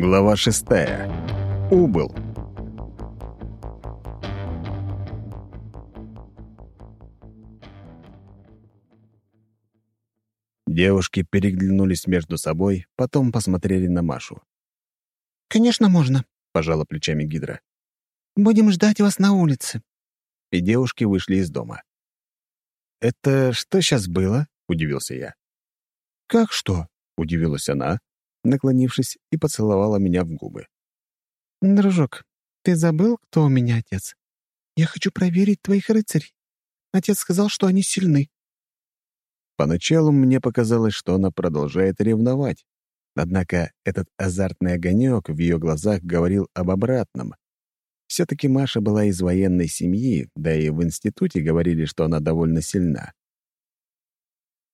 Глава шестая. Убыл. Девушки переглянулись между собой, потом посмотрели на Машу. «Конечно, можно», — пожала плечами Гидра. «Будем ждать вас на улице». И девушки вышли из дома. «Это что сейчас было?» — удивился я. «Как что?» — удивилась она, наклонившись и поцеловала меня в губы. «Дружок, ты забыл, кто у меня отец? Я хочу проверить твоих рыцарей. Отец сказал, что они сильны». Поначалу мне показалось, что она продолжает ревновать. Однако этот азартный огонек в ее глазах говорил об обратном. Все-таки Маша была из военной семьи, да и в институте говорили, что она довольно сильна.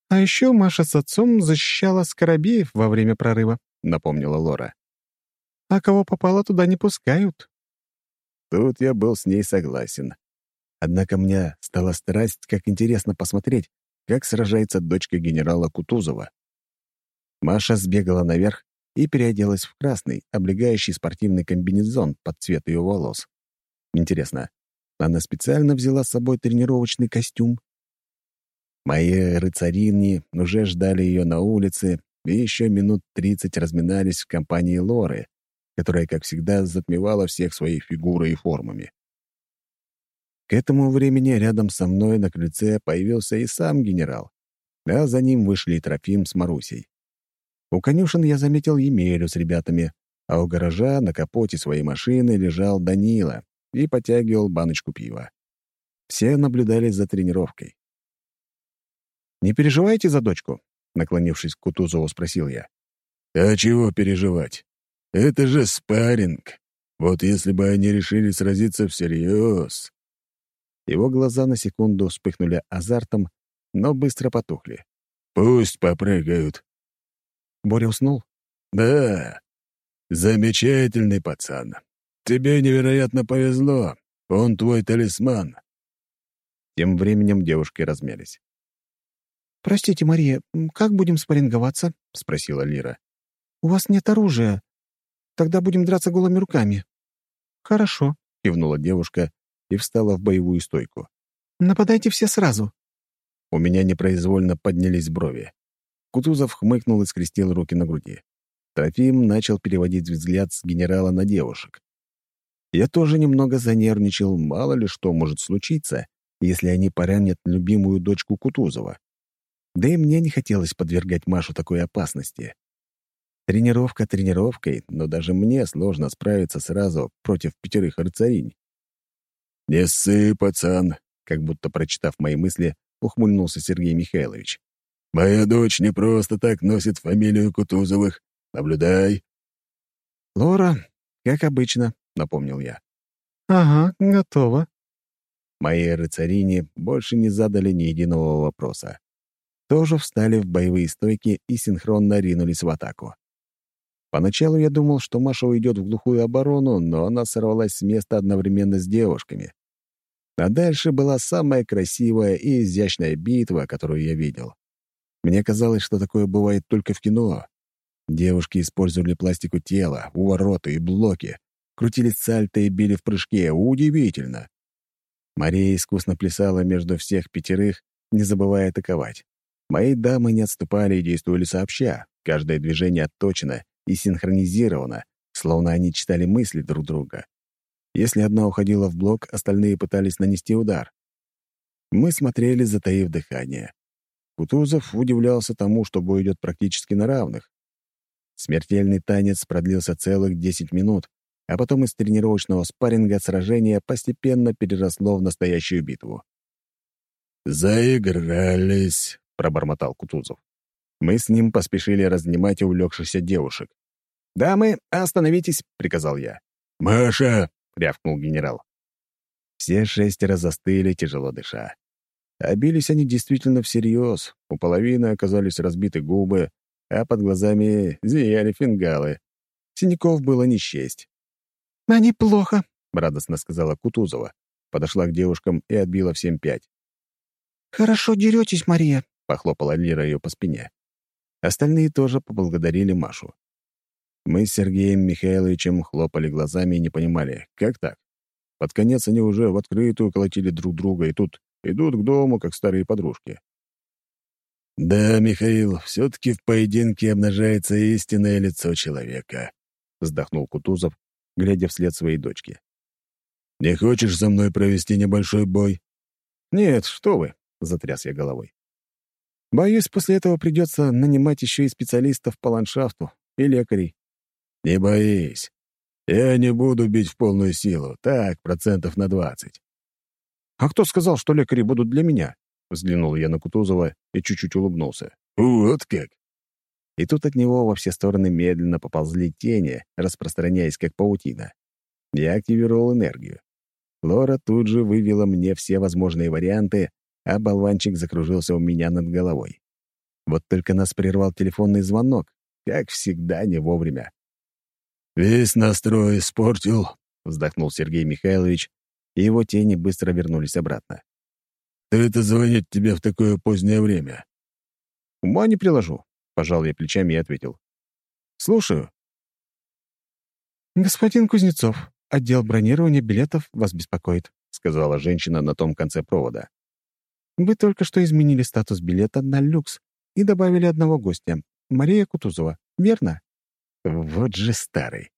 «А еще Маша с отцом защищала Скоробеев во время прорыва», — напомнила Лора. «А кого попало, туда не пускают». Тут я был с ней согласен. Однако мне стала страсть, как интересно посмотреть, как сражается дочка генерала Кутузова. Маша сбегала наверх и переоделась в красный, облегающий спортивный комбинезон под цвет ее волос. Интересно, она специально взяла с собой тренировочный костюм Мои рыцарини уже ждали ее на улице и еще минут тридцать разминались в компании Лоры, которая, как всегда, затмевала всех своей фигурой и формами. К этому времени рядом со мной на крыльце появился и сам генерал, а за ним вышли и Трофим с Марусей. У конюшен я заметил Емелю с ребятами, а у гаража на капоте своей машины лежал Данила и потягивал баночку пива. Все наблюдали за тренировкой. «Не переживаете за дочку?» — наклонившись к Кутузову, спросил я. «А чего переживать? Это же спарринг. Вот если бы они решили сразиться всерьез...» Его глаза на секунду вспыхнули азартом, но быстро потухли. «Пусть попрыгают». Боря уснул? «Да. Замечательный пацан. Тебе невероятно повезло. Он твой талисман». Тем временем девушки размялись. «Простите, Мария, как будем спарринговаться?» — спросила Лира. «У вас нет оружия. Тогда будем драться голыми руками». «Хорошо», — кивнула девушка и встала в боевую стойку. «Нападайте все сразу». У меня непроизвольно поднялись брови. Кутузов хмыкнул и скрестил руки на груди. Трофим начал переводить взгляд с генерала на девушек. Я тоже немного занервничал, мало ли что может случиться, если они поранят любимую дочку Кутузова. Да и мне не хотелось подвергать Машу такой опасности. Тренировка тренировкой, но даже мне сложно справиться сразу против пятерых рыцаринь. «Не ссы, пацан!» Как будто прочитав мои мысли, ухмыльнулся Сергей Михайлович. «Моя дочь не просто так носит фамилию Кутузовых. Наблюдай!» «Лора, как обычно», — напомнил я. «Ага, готово». Мои рыцарине больше не задали ни единого вопроса тоже встали в боевые стойки и синхронно ринулись в атаку. Поначалу я думал, что Маша уйдет в глухую оборону, но она сорвалась с места одновременно с девушками. А дальше была самая красивая и изящная битва, которую я видел. Мне казалось, что такое бывает только в кино. Девушки использовали пластику тела, увороты и блоки, крутили сальто и били в прыжке. Удивительно! Мария искусно плясала между всех пятерых, не забывая атаковать. Мои дамы не отступали и действовали сообща. Каждое движение отточено и синхронизировано, словно они читали мысли друг друга. Если одна уходила в блок, остальные пытались нанести удар. Мы смотрели, затаив дыхание. Кутузов удивлялся тому, что бой идет практически на равных. Смертельный танец продлился целых 10 минут, а потом из тренировочного спарринга сражение постепенно переросло в настоящую битву. «Заигрались», — пробормотал Кутузов. Мы с ним поспешили разнимать увлекшихся девушек. «Дамы, остановитесь!» — приказал я. «Маша!» — рявкнул генерал. Все шестеро застыли, тяжело дыша. А бились они действительно всерьез. У половины оказались разбиты губы, а под глазами зияли фингалы. Синяков было не счесть. «Они плохо», — радостно сказала Кутузова. Подошла к девушкам и отбила всем пять. «Хорошо деретесь, Мария», — похлопала Лира ее по спине. Остальные тоже поблагодарили Машу. Мы с Сергеем Михайловичем хлопали глазами и не понимали, как так? Под конец они уже в открытую колотили друг друга, и тут идут к дому, как старые подружки. «Да, Михаил, все-таки в поединке обнажается истинное лицо человека», — вздохнул Кутузов, глядя вслед своей дочке. «Не хочешь со мной провести небольшой бой?» «Нет, что вы», — затряс я головой. «Боюсь, после этого придется нанимать еще и специалистов по ландшафту и лекарей». «Не боись. Я не буду бить в полную силу. Так, процентов на двадцать». «А кто сказал, что лекари будут для меня?» Взглянул я на Кутузова и чуть-чуть улыбнулся. «Вот как!» И тут от него во все стороны медленно поползли тени, распространяясь как паутина. Я активировал энергию. Лора тут же вывела мне все возможные варианты, а болванчик закружился у меня над головой. Вот только нас прервал телефонный звонок, как всегда не вовремя. «Весь настрой испортил», — вздохнул Сергей Михайлович, и его тени быстро вернулись обратно. «Кто это звонит тебе в такое позднее время?» «Ума не приложу», — пожал я плечами и ответил. «Слушаю». «Господин Кузнецов, отдел бронирования билетов вас беспокоит», — сказала женщина на том конце провода. «Вы только что изменили статус билета на люкс и добавили одного гостя, Мария Кутузова, верно?» Вот же старый.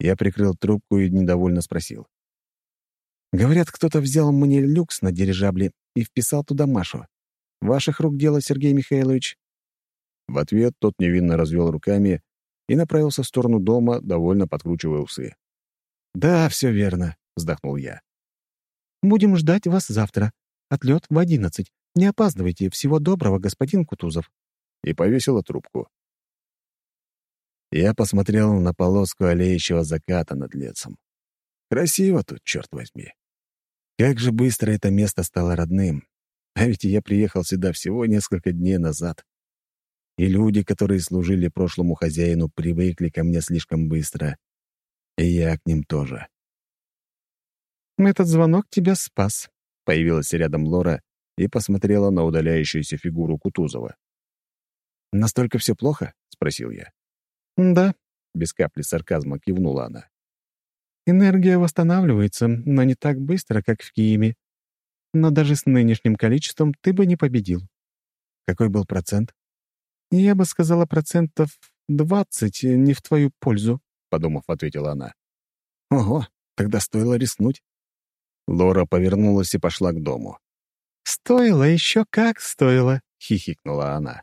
Я прикрыл трубку и недовольно спросил. «Говорят, кто-то взял мне люкс на дирижабле и вписал туда Машу. Ваших рук дело, Сергей Михайлович?» В ответ тот невинно развел руками и направился в сторону дома, довольно подкручивая усы. «Да, все верно», — вздохнул я. «Будем ждать вас завтра. Отлет в одиннадцать. Не опаздывайте. Всего доброго, господин Кутузов». И повесила трубку. Я посмотрел на полоску олеющего заката над лесом. Красиво тут, черт возьми. Как же быстро это место стало родным. А ведь я приехал сюда всего несколько дней назад. И люди, которые служили прошлому хозяину, привыкли ко мне слишком быстро. И я к ним тоже. «Этот звонок тебя спас», — появилась рядом Лора и посмотрела на удаляющуюся фигуру Кутузова. «Настолько все плохо?» — спросил я. «Да», — без капли сарказма кивнула она. Энергия восстанавливается, но не так быстро, как в Киеве. Но даже с нынешним количеством ты бы не победил. Какой был процент? Я бы сказала процентов двадцать не в твою пользу, подумав, ответила она. Ого, тогда стоило рискнуть. Лора повернулась и пошла к дому. «Стоило, еще как стоило!» — хихикнула она.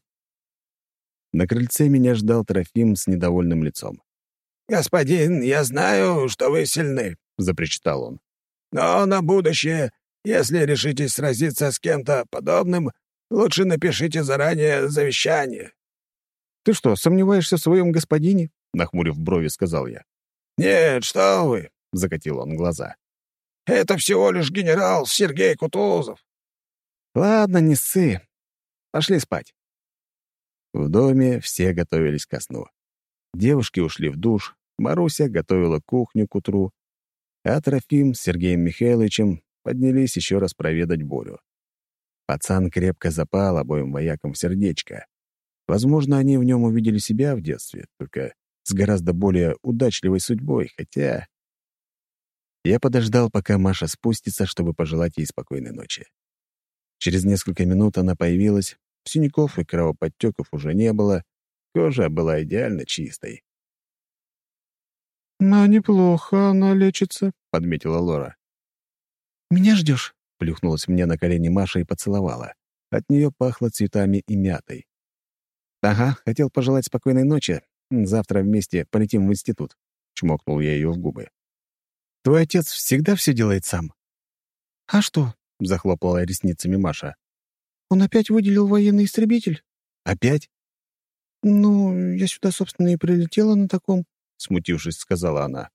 На крыльце меня ждал Трофим с недовольным лицом. «Господин, я знаю, что вы сильны», — запричитал он. «Но на будущее, если решитесь сразиться с кем-то подобным, лучше напишите заранее завещание». «Ты что, сомневаешься в своем господине?» — нахмурив брови, сказал я. «Нет, что вы!» — закатил он глаза. «Это всего лишь генерал Сергей Кутузов». «Ладно, не ссы. Пошли спать». В доме все готовились ко сну. Девушки ушли в душ, Маруся готовила кухню к утру, а Трофим с Сергеем Михайловичем поднялись еще раз проведать Борю. Пацан крепко запал обоим воякам в сердечко. Возможно, они в нем увидели себя в детстве, только с гораздо более удачливой судьбой, хотя... Я подождал, пока Маша спустится, чтобы пожелать ей спокойной ночи. Через несколько минут она появилась, синяков и кровоподтеков уже не было, Кожа была идеально чистой. «Но неплохо она лечится», — подметила Лора. «Меня ждешь?» — плюхнулась мне на колени Маша и поцеловала. От нее пахло цветами и мятой. «Ага, хотел пожелать спокойной ночи. Завтра вместе полетим в институт», — чмокнул я ее в губы. «Твой отец всегда все делает сам». «А что?» — захлопала ресницами Маша. «Он опять выделил военный истребитель?» «Опять?» «Ну, я сюда, собственно, и прилетела на таком», — смутившись, сказала она.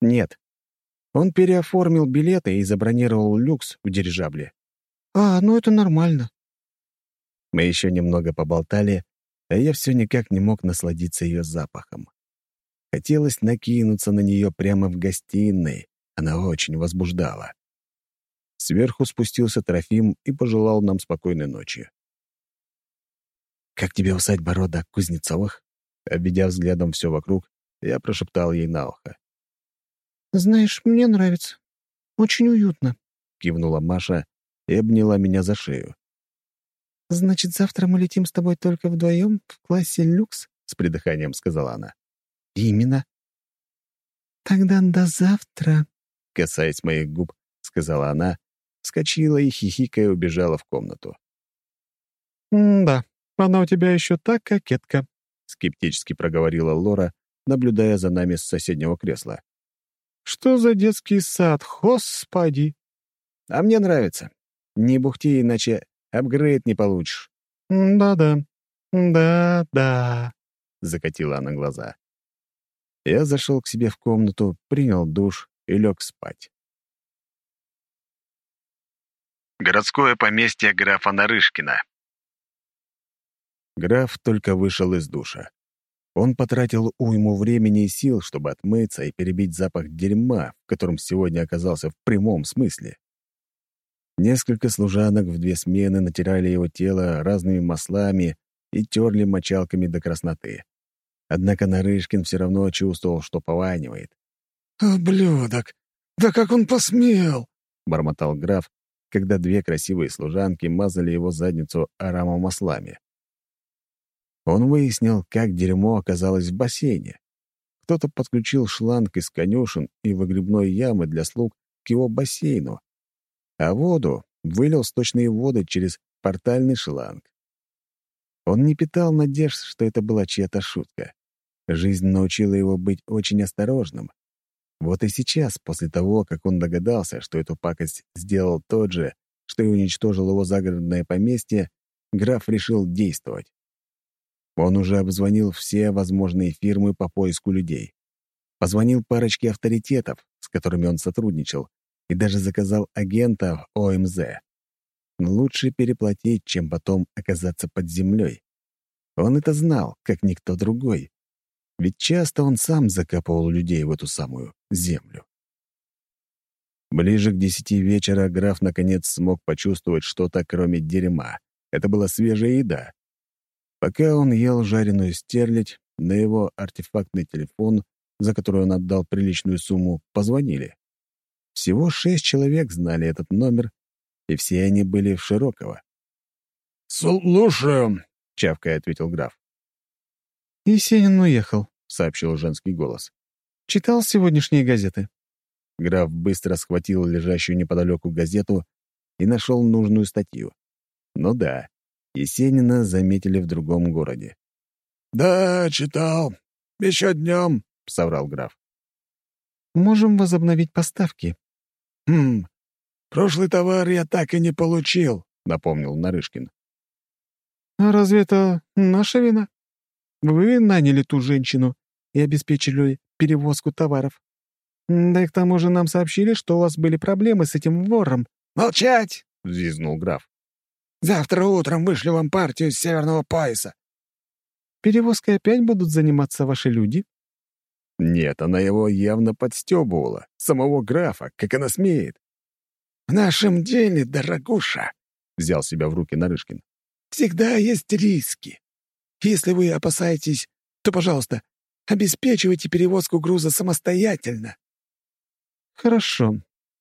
«Нет. Он переоформил билеты и забронировал люкс в дирижабле». «А, ну это нормально». Мы еще немного поболтали, а я все никак не мог насладиться ее запахом. Хотелось накинуться на нее прямо в гостиной. Она очень возбуждала. Сверху спустился Трофим и пожелал нам спокойной ночи. «Как тебе усадьба рода Кузнецовых?» Обведя взглядом все вокруг, я прошептал ей на ухо. «Знаешь, мне нравится. Очень уютно», — кивнула Маша и обняла меня за шею. «Значит, завтра мы летим с тобой только вдвоем в классе люкс?» — с придыханием сказала она. «Именно». «Тогда до завтра», — касаясь моих губ, сказала она, вскочила и, хихикая, убежала в комнату. «Да, она у тебя еще так кокетка», — скептически проговорила Лора, наблюдая за нами с соседнего кресла. «Что за детский сад, господи!» «А мне нравится. Не бухти, иначе апгрейд не получишь». «Да-да, да-да», — закатила она глаза. Я зашел к себе в комнату, принял душ и лег спать. Городское поместье графа Нарышкина. Граф только вышел из душа. Он потратил уйму времени и сил, чтобы отмыться и перебить запах дерьма, в котором сегодня оказался в прямом смысле. Несколько служанок в две смены натирали его тело разными маслами и терли мочалками до красноты. Однако Нарышкин все равно чувствовал, что пованивает. «Ублюдок! Да как он посмел!» — бормотал граф, когда две красивые служанки мазали его задницу аромамаслами. Он выяснил, как дерьмо оказалось в бассейне. Кто-то подключил шланг из конюшен и выгребной ямы для слуг к его бассейну, а воду вылил сточные воды через портальный шланг. Он не питал надежд, что это была чья-то шутка. Жизнь научила его быть очень осторожным. Вот и сейчас, после того, как он догадался, что эту пакость сделал тот же, что и уничтожил его загородное поместье, граф решил действовать. Он уже обзвонил все возможные фирмы по поиску людей. Позвонил парочке авторитетов, с которыми он сотрудничал, и даже заказал агента в ОМЗ. лучше переплатить, чем потом оказаться под землей. Он это знал, как никто другой. Ведь часто он сам закапывал людей в эту самую землю. Ближе к десяти вечера граф наконец смог почувствовать что-то, кроме дерьма. Это была свежая еда. Пока он ел жареную стерлядь, на его артефактный телефон, за который он отдал приличную сумму, позвонили. Всего шесть человек знали этот номер, и все они были в Широкого. «Слушаю», — чавкая ответил граф. «Есенин уехал», — сообщил женский голос. «Читал сегодняшние газеты?» Граф быстро схватил лежащую неподалеку газету и нашел нужную статью. Ну да, Есенина заметили в другом городе. «Да, читал. Еще днем», — соврал граф. «Можем возобновить поставки». «Хм, прошлый товар я так и не получил», — напомнил Нарышкин. «А разве это наша вина? Вы наняли ту женщину и обеспечили перевозку товаров. Да и к тому же нам сообщили, что у вас были проблемы с этим вором». «Молчать!» — взвизгнул граф. Завтра утром вышлю вам партию с северного пояса». «Перевозкой опять будут заниматься ваши люди?» Нет, она его явно подстебывала. Самого графа, как она смеет. «В нашем деле, дорогуша», — взял себя в руки Нарышкин, — «всегда есть риски. Если вы опасаетесь, то, пожалуйста, обеспечивайте перевозку груза самостоятельно». «Хорошо.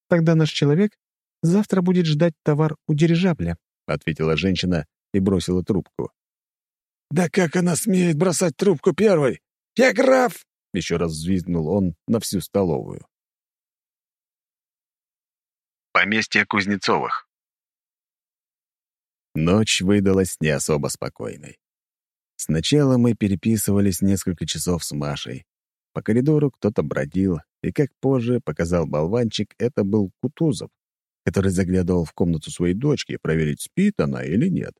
Тогда наш человек завтра будет ждать товар у дирижабля», — ответила женщина и бросила трубку. «Да как она смеет бросать трубку первой? Я граф!» — еще раз взвизгнул он на всю столовую. Поместье Кузнецовых Ночь выдалась не особо спокойной. Сначала мы переписывались несколько часов с Машей. По коридору кто-то бродил, и, как позже показал болванчик, это был Кутузов который заглядывал в комнату своей дочки проверить, спит она или нет.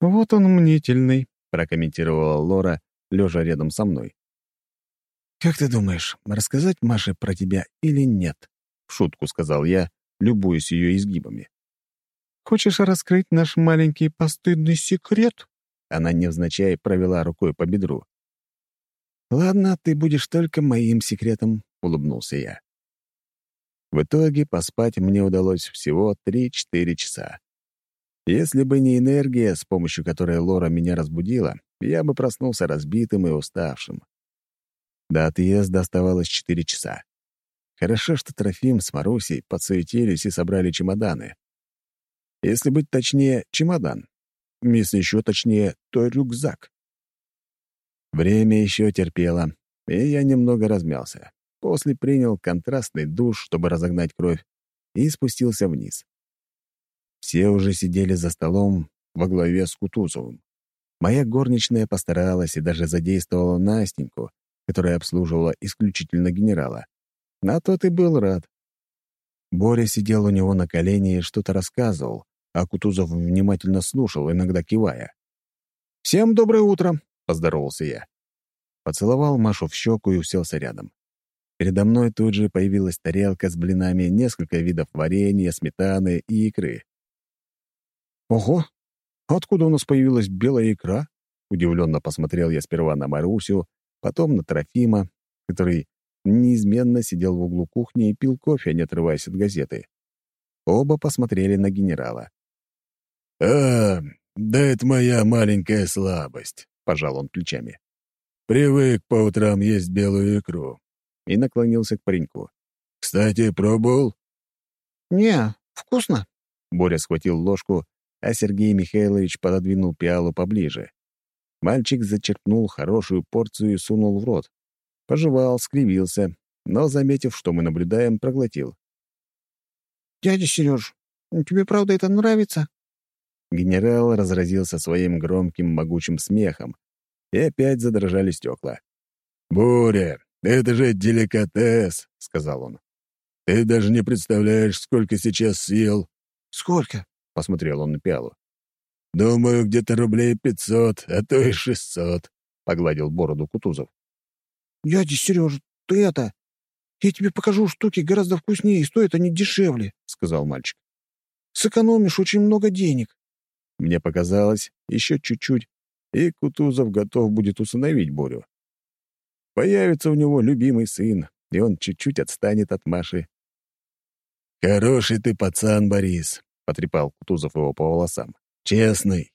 «Вот он мнительный», — прокомментировала Лора, лежа рядом со мной. «Как ты думаешь, рассказать Маше про тебя или нет?» — в шутку сказал я, любуясь ее изгибами. «Хочешь раскрыть наш маленький постыдный секрет?» Она невзначай провела рукой по бедру. «Ладно, ты будешь только моим секретом», — улыбнулся я. В итоге поспать мне удалось всего 3-4 часа. Если бы не энергия, с помощью которой Лора меня разбудила, я бы проснулся разбитым и уставшим. До отъезда оставалось четыре часа. Хорошо, что Трофим с Марусей подсуетились и собрали чемоданы. Если быть точнее, чемодан. Если еще точнее, то рюкзак. Время еще терпело, и я немного размялся. После принял контрастный душ, чтобы разогнать кровь, и спустился вниз. Все уже сидели за столом во главе с Кутузовым. Моя горничная постаралась и даже задействовала Настеньку, которая обслуживала исключительно генерала. На тот и был рад. Боря сидел у него на колене и что-то рассказывал, а Кутузов внимательно слушал, иногда кивая. «Всем доброе утро!» — поздоровался я. Поцеловал Машу в щеку и уселся рядом. Передо мной тут же появилась тарелка с блинами, несколько видов варенья, сметаны и икры. «Ого! Откуда у нас появилась белая икра?» Удивленно посмотрел я сперва на Марусю, потом на Трофима, который неизменно сидел в углу кухни и пил кофе, не отрываясь от газеты. Оба посмотрели на генерала. «А, да это моя маленькая слабость», — пожал он плечами. «Привык по утрам есть белую икру и наклонился к пареньку. «Кстати, пробовал?» «Не, вкусно». Боря схватил ложку, а Сергей Михайлович пододвинул пиалу поближе. Мальчик зачерпнул хорошую порцию и сунул в рот. Пожевал, скривился, но, заметив, что мы наблюдаем, проглотил. «Дядя Сереж, тебе правда это нравится?» Генерал разразился своим громким могучим смехом, и опять задрожали стекла. «Боря, «Это же деликатес», — сказал он. «Ты даже не представляешь, сколько сейчас съел». «Сколько?» — посмотрел он на пиалу. «Думаю, где-то рублей пятьсот, а то и шестьсот», — погладил бороду Кутузов. «Дядя Сережа, ты это... Я тебе покажу штуки гораздо вкуснее и стоят они дешевле», — сказал мальчик. «Сэкономишь очень много денег». Мне показалось, еще чуть-чуть, и Кутузов готов будет усыновить Борю. Появится у него любимый сын, и он чуть-чуть отстанет от Маши. «Хороший ты пацан, Борис», — потрепал Кутузов его по волосам. «Честный».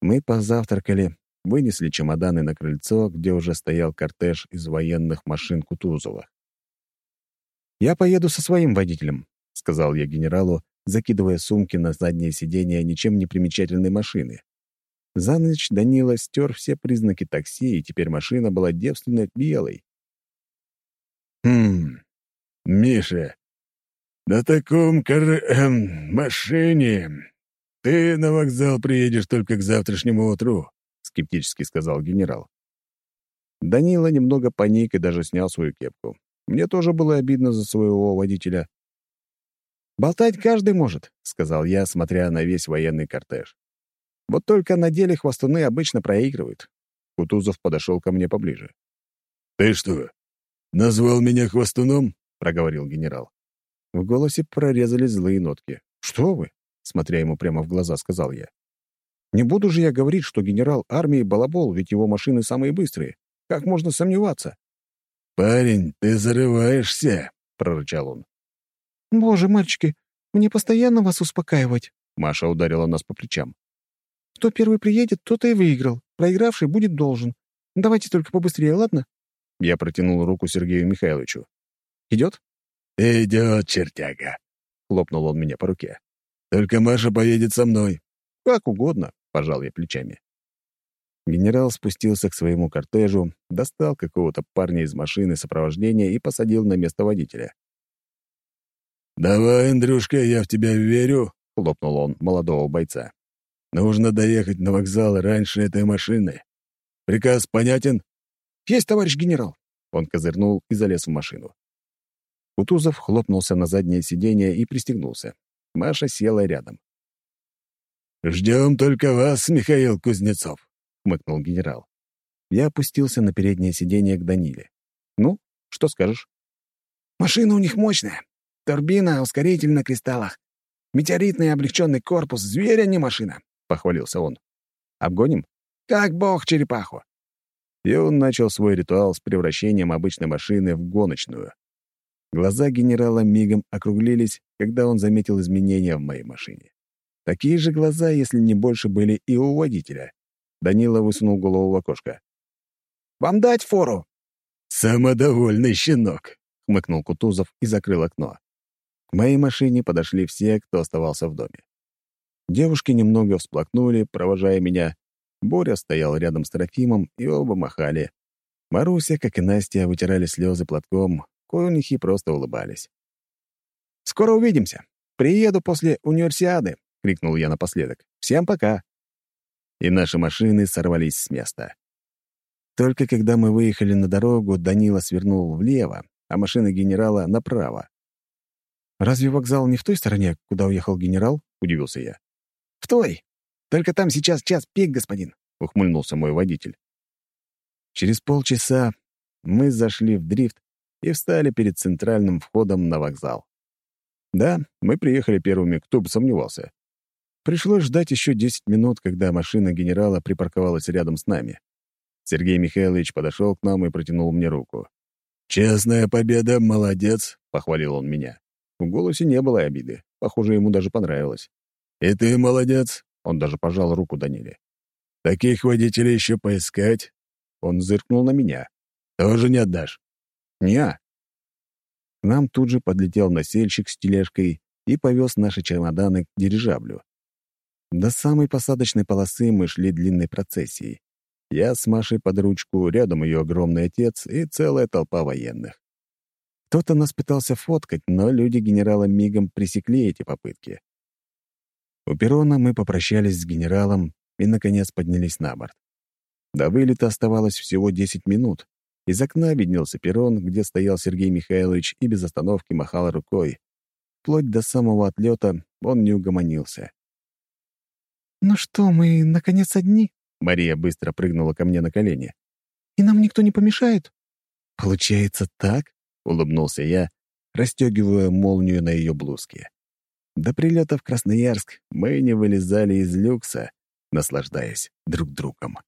Мы позавтракали, вынесли чемоданы на крыльцо, где уже стоял кортеж из военных машин Кутузова. «Я поеду со своим водителем», — сказал я генералу, закидывая сумки на заднее сиденье ничем не примечательной машины. За ночь Данила стер все признаки такси, и теперь машина была девственно белой. «Хм, Миша, на таком кар... эм, машине ты на вокзал приедешь только к завтрашнему утру», — скептически сказал генерал. Данила немного паник и даже снял свою кепку. Мне тоже было обидно за своего водителя. «Болтать каждый может», — сказал я, смотря на весь военный кортеж. Вот только на деле хвостуны обычно проигрывают. Кутузов подошел ко мне поближе. «Ты что, назвал меня хвостуном?» — проговорил генерал. В голосе прорезались злые нотки. «Что вы?» — смотря ему прямо в глаза, сказал я. «Не буду же я говорить, что генерал армии балабол, ведь его машины самые быстрые. Как можно сомневаться?» «Парень, ты зарываешься!» — прорычал он. «Боже, мальчики, мне постоянно вас успокаивать!» Маша ударила нас по плечам. Кто первый приедет, тот и выиграл. Проигравший будет должен. Давайте только побыстрее, ладно?» Я протянул руку Сергею Михайловичу. «Идет?» «Идет, чертяга!» — хлопнул он меня по руке. «Только Маша поедет со мной». «Как угодно», — пожал я плечами. Генерал спустился к своему кортежу, достал какого-то парня из машины сопровождения и посадил на место водителя. «Давай, Андрюшка, я в тебя верю», — хлопнул он молодого бойца. Нужно доехать на вокзал раньше этой машины. Приказ понятен?» «Есть, товарищ генерал!» Он козырнул и залез в машину. Кутузов хлопнулся на заднее сиденье и пристегнулся. Маша села рядом. «Ждем только вас, Михаил Кузнецов», — хмыкнул генерал. Я опустился на переднее сиденье к Даниле. «Ну, что скажешь?» «Машина у них мощная. Турбина, ускоритель на кристаллах. Метеоритный облегченный корпус. Зверь, а не машина. — похвалился он. «Обгоним?» «Как бог черепаху!» И он начал свой ритуал с превращением обычной машины в гоночную. Глаза генерала мигом округлились, когда он заметил изменения в моей машине. Такие же глаза, если не больше, были и у водителя. Данила высунул голову в окошко. «Вам дать фору?» «Самодовольный щенок», — хмыкнул Кутузов и закрыл окно. К моей машине подошли все, кто оставался в доме. Девушки немного всплакнули, провожая меня. Боря стоял рядом с Трофимом, и оба махали. Маруся, как и Настя, вытирали слезы платком, конюхи просто улыбались. «Скоро увидимся. Приеду после универсиады», — крикнул я напоследок. «Всем пока!» И наши машины сорвались с места. Только когда мы выехали на дорогу, Данила свернул влево, а машина генерала — направо. «Разве вокзал не в той стороне, куда уехал генерал?» — удивился я. «В той. Только там сейчас час пик, господин», — ухмыльнулся мой водитель. Через полчаса мы зашли в дрифт и встали перед центральным входом на вокзал. Да, мы приехали первыми, кто бы сомневался. Пришлось ждать еще 10 минут, когда машина генерала припарковалась рядом с нами. Сергей Михайлович подошел к нам и протянул мне руку. «Честная победа, молодец!» — похвалил он меня. В голосе не было обиды. Похоже, ему даже понравилось. «И ты молодец!» — он даже пожал руку Даниле. «Таких водителей еще поискать?» Он зыркнул на меня. «Тоже не отдашь?» «Не-а». К нам тут же подлетел носильщик с тележкой и повез наши чемоданы к дирижаблю. До самой посадочной полосы мы шли длинной процессией. Я с Машей под ручку, рядом ее огромный отец и целая толпа военных. Кто-то нас пытался фоткать, но люди генерала мигом пресекли эти попытки. У перрона мы попрощались с генералом и, наконец, поднялись на борт. До вылета оставалось всего 10 минут. Из окна виднелся перрон, где стоял Сергей Михайлович и без остановки махал рукой. Вплоть до самого отлета он не угомонился. «Ну что, мы, наконец, одни?» Мария быстро прыгнула ко мне на колени. «И нам никто не помешает?» «Получается так?» — улыбнулся я, расстегивая молнию на ее блузке. До прилета в Красноярск мы не вылезали из люкса, наслаждаясь друг другом.